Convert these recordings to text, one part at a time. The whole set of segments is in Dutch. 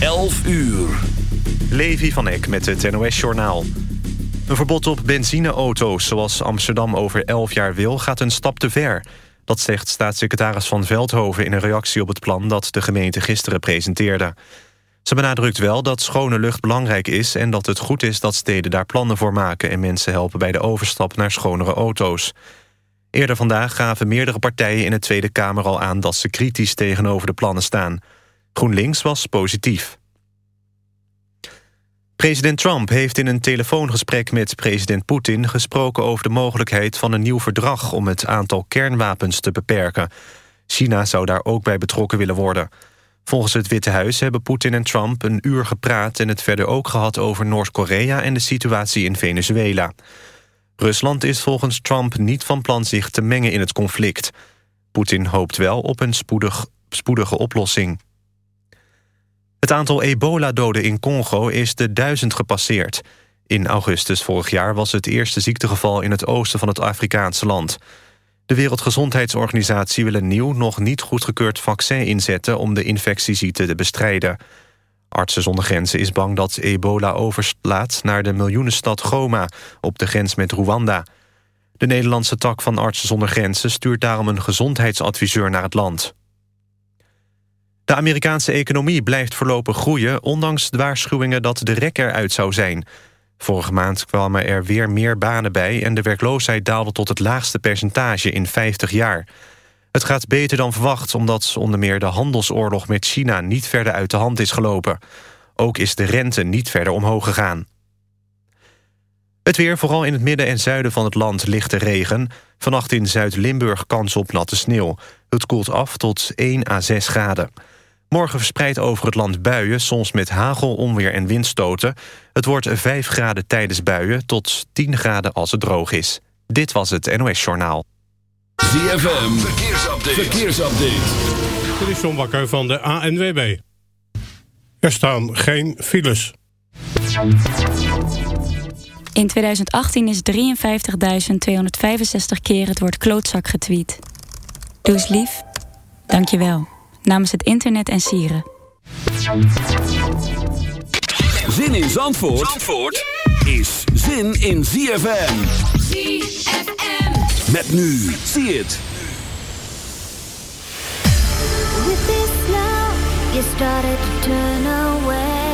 11 uur. Levi van Eck met het NOS-journaal. Een verbod op benzineauto's zoals Amsterdam over 11 jaar wil... gaat een stap te ver. Dat zegt staatssecretaris Van Veldhoven in een reactie op het plan... dat de gemeente gisteren presenteerde. Ze benadrukt wel dat schone lucht belangrijk is... en dat het goed is dat steden daar plannen voor maken... en mensen helpen bij de overstap naar schonere auto's. Eerder vandaag gaven meerdere partijen in de Tweede Kamer al aan... dat ze kritisch tegenover de plannen staan. GroenLinks was positief. President Trump heeft in een telefoongesprek met president Poetin... gesproken over de mogelijkheid van een nieuw verdrag... om het aantal kernwapens te beperken. China zou daar ook bij betrokken willen worden. Volgens het Witte Huis hebben Poetin en Trump een uur gepraat... en het verder ook gehad over Noord-Korea en de situatie in Venezuela. Rusland is volgens Trump niet van plan zich te mengen in het conflict. Poetin hoopt wel op een spoedig, spoedige oplossing. Het aantal ebola-doden in Congo is de duizend gepasseerd. In augustus vorig jaar was het eerste ziektegeval in het oosten van het Afrikaanse land. De Wereldgezondheidsorganisatie wil een nieuw, nog niet goedgekeurd vaccin inzetten om de infectieziekte te bestrijden. Artsen zonder Grenzen is bang dat ebola overslaat naar de miljoenenstad Goma op de grens met Rwanda. De Nederlandse tak van Artsen zonder Grenzen stuurt daarom een gezondheidsadviseur naar het land. De Amerikaanse economie blijft voorlopig groeien... ondanks de waarschuwingen dat de rek eruit zou zijn. Vorige maand kwamen er weer meer banen bij... en de werkloosheid daalde tot het laagste percentage in 50 jaar. Het gaat beter dan verwacht... omdat onder meer de handelsoorlog met China... niet verder uit de hand is gelopen. Ook is de rente niet verder omhoog gegaan. Het weer, vooral in het midden en zuiden van het land, lichte regen. Vannacht in Zuid-Limburg kans op natte sneeuw. Het koelt af tot 1 à 6 graden. Morgen verspreid over het land buien, soms met hagel, onweer en windstoten. Het wordt 5 graden tijdens buien tot 10 graden als het droog is. Dit was het NOS Journaal. ZFM, verkeersupdate. verkeersupdate. Dit is John Bakker van de ANWB. Er staan geen files. In 2018 is 53.265 keer het woord klootzak getweet. Doe eens lief. Dank je wel namens het internet en sieren. Zin in Zandvoort, Zandvoort is zin in ZFM. ZFM. Met nu, zie het. With this love, you started to turn away.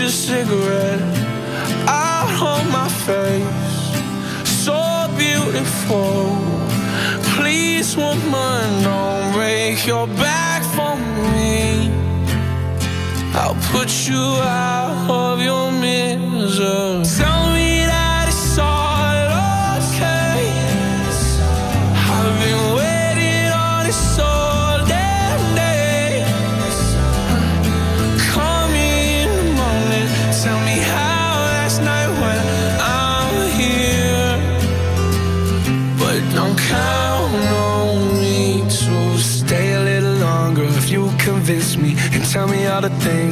your cigarette out on my face. So beautiful. Please, woman, don't break your back for me. I'll put you out of your misery.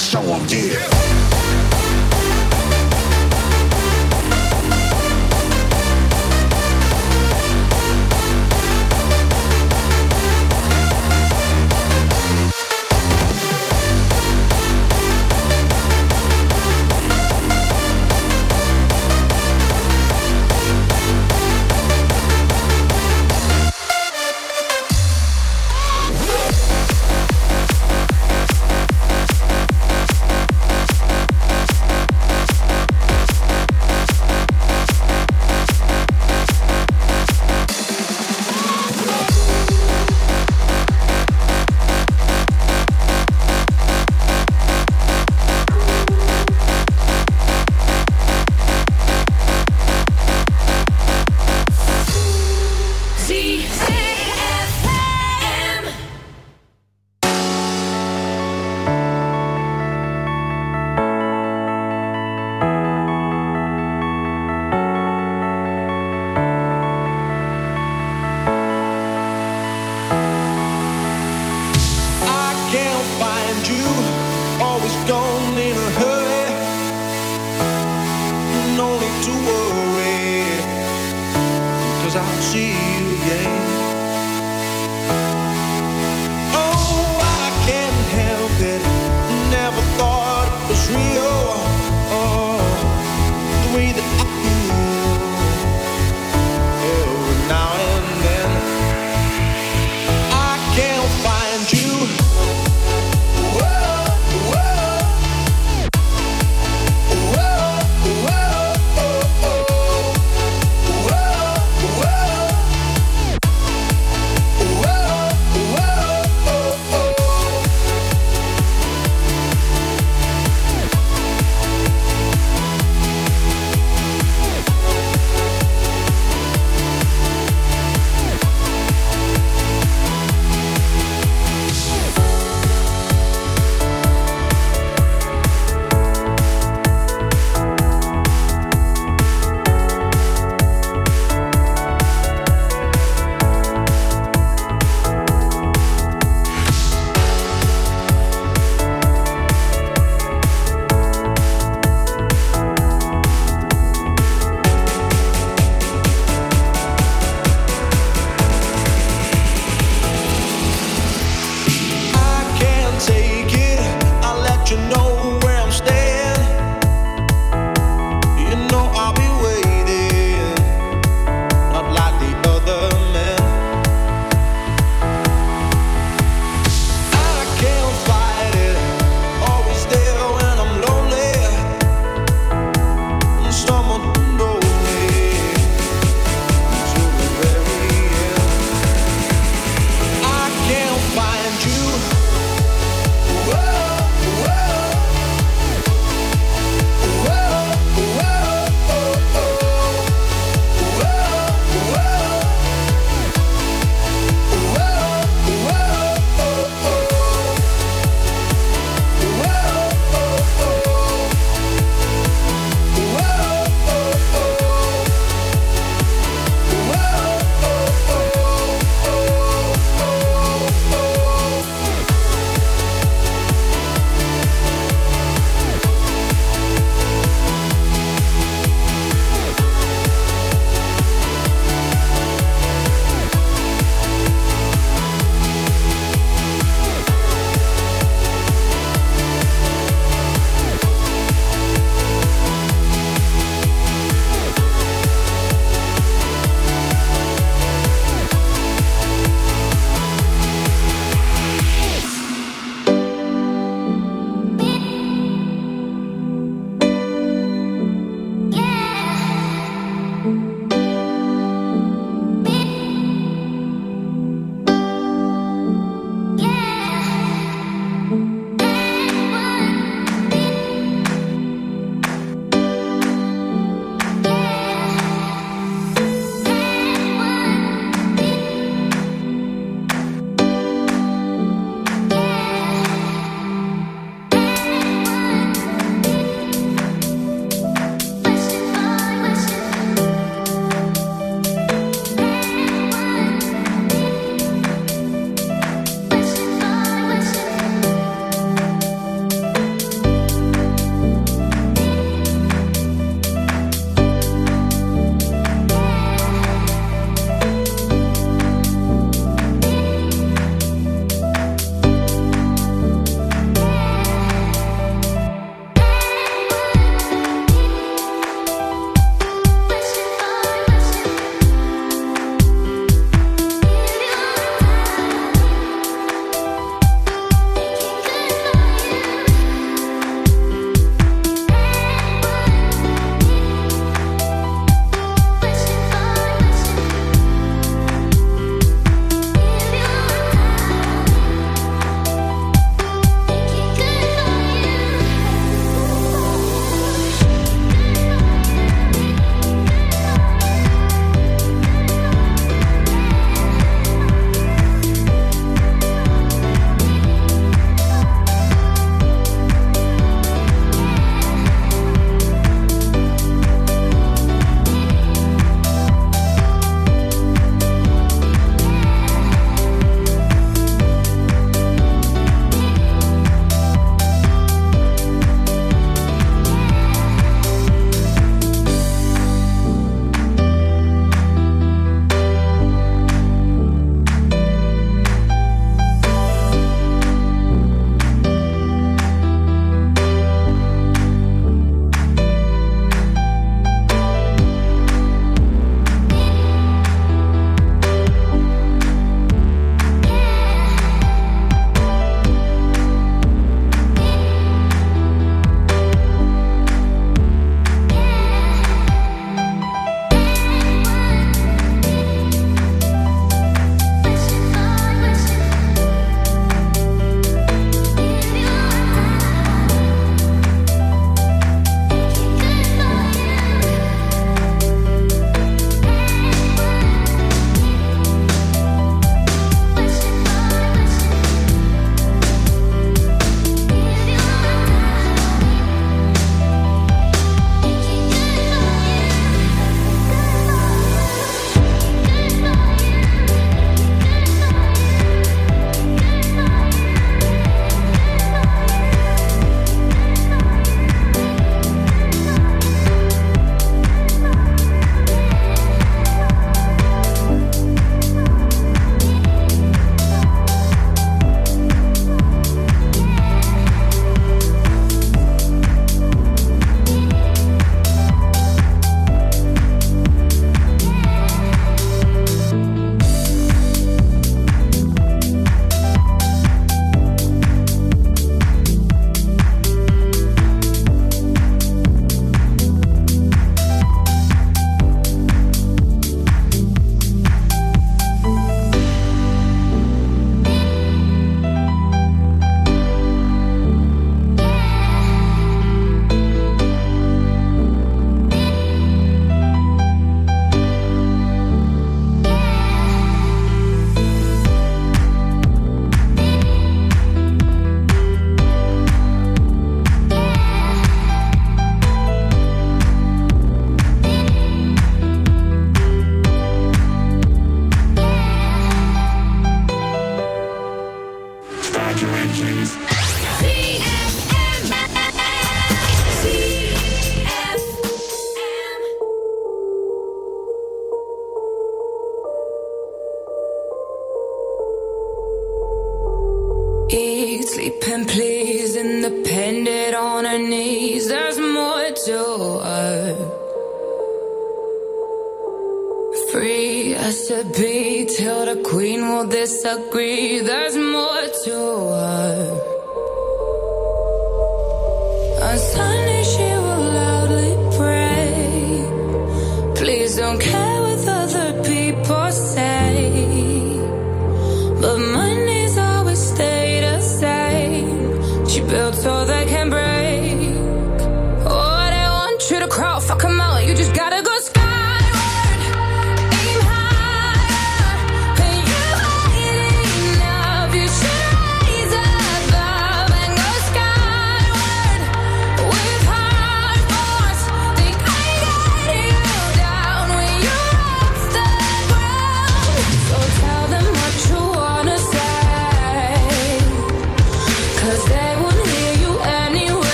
上王阶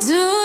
do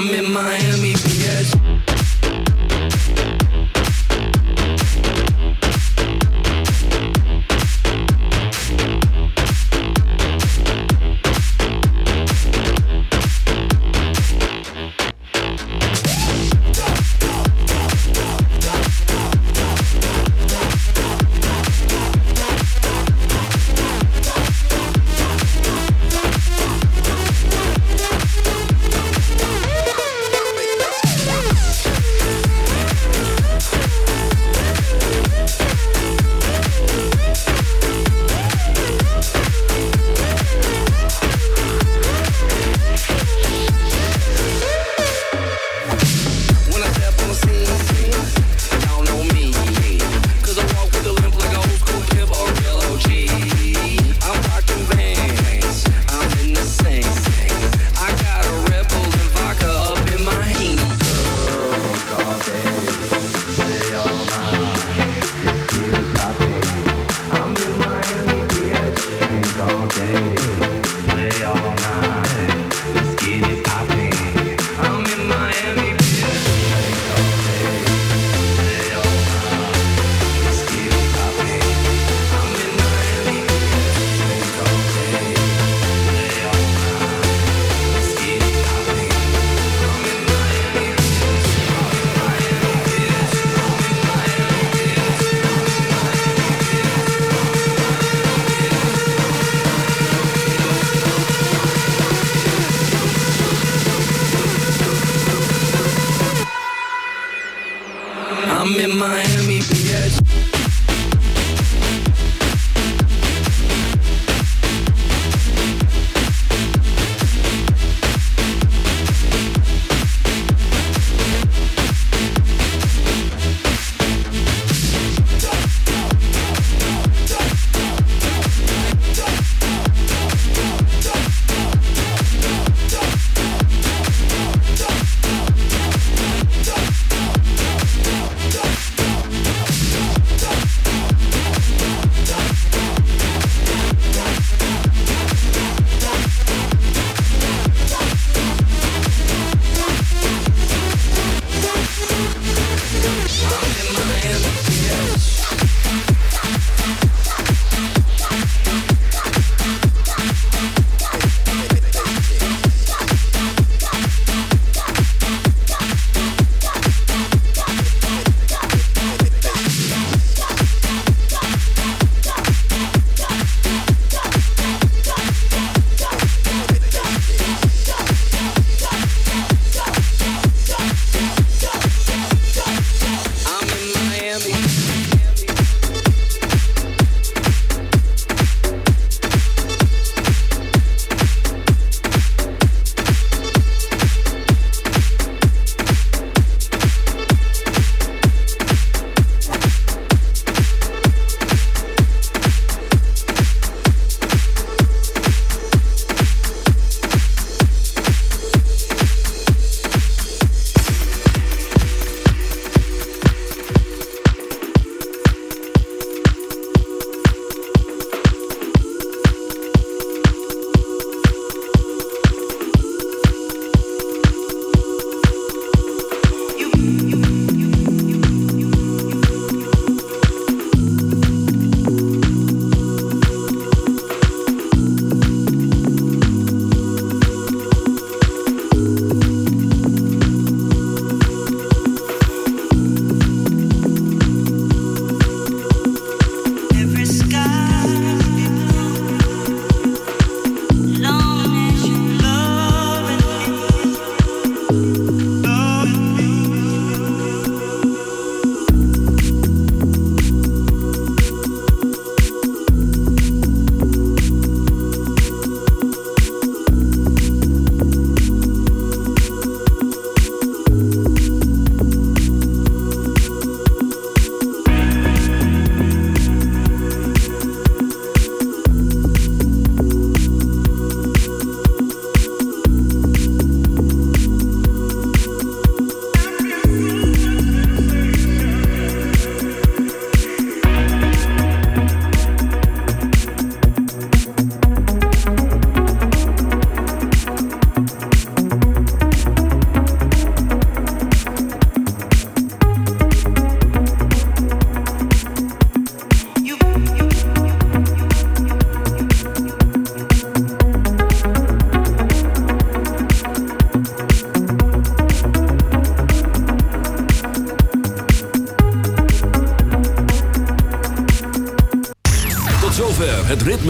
I'm in Miami,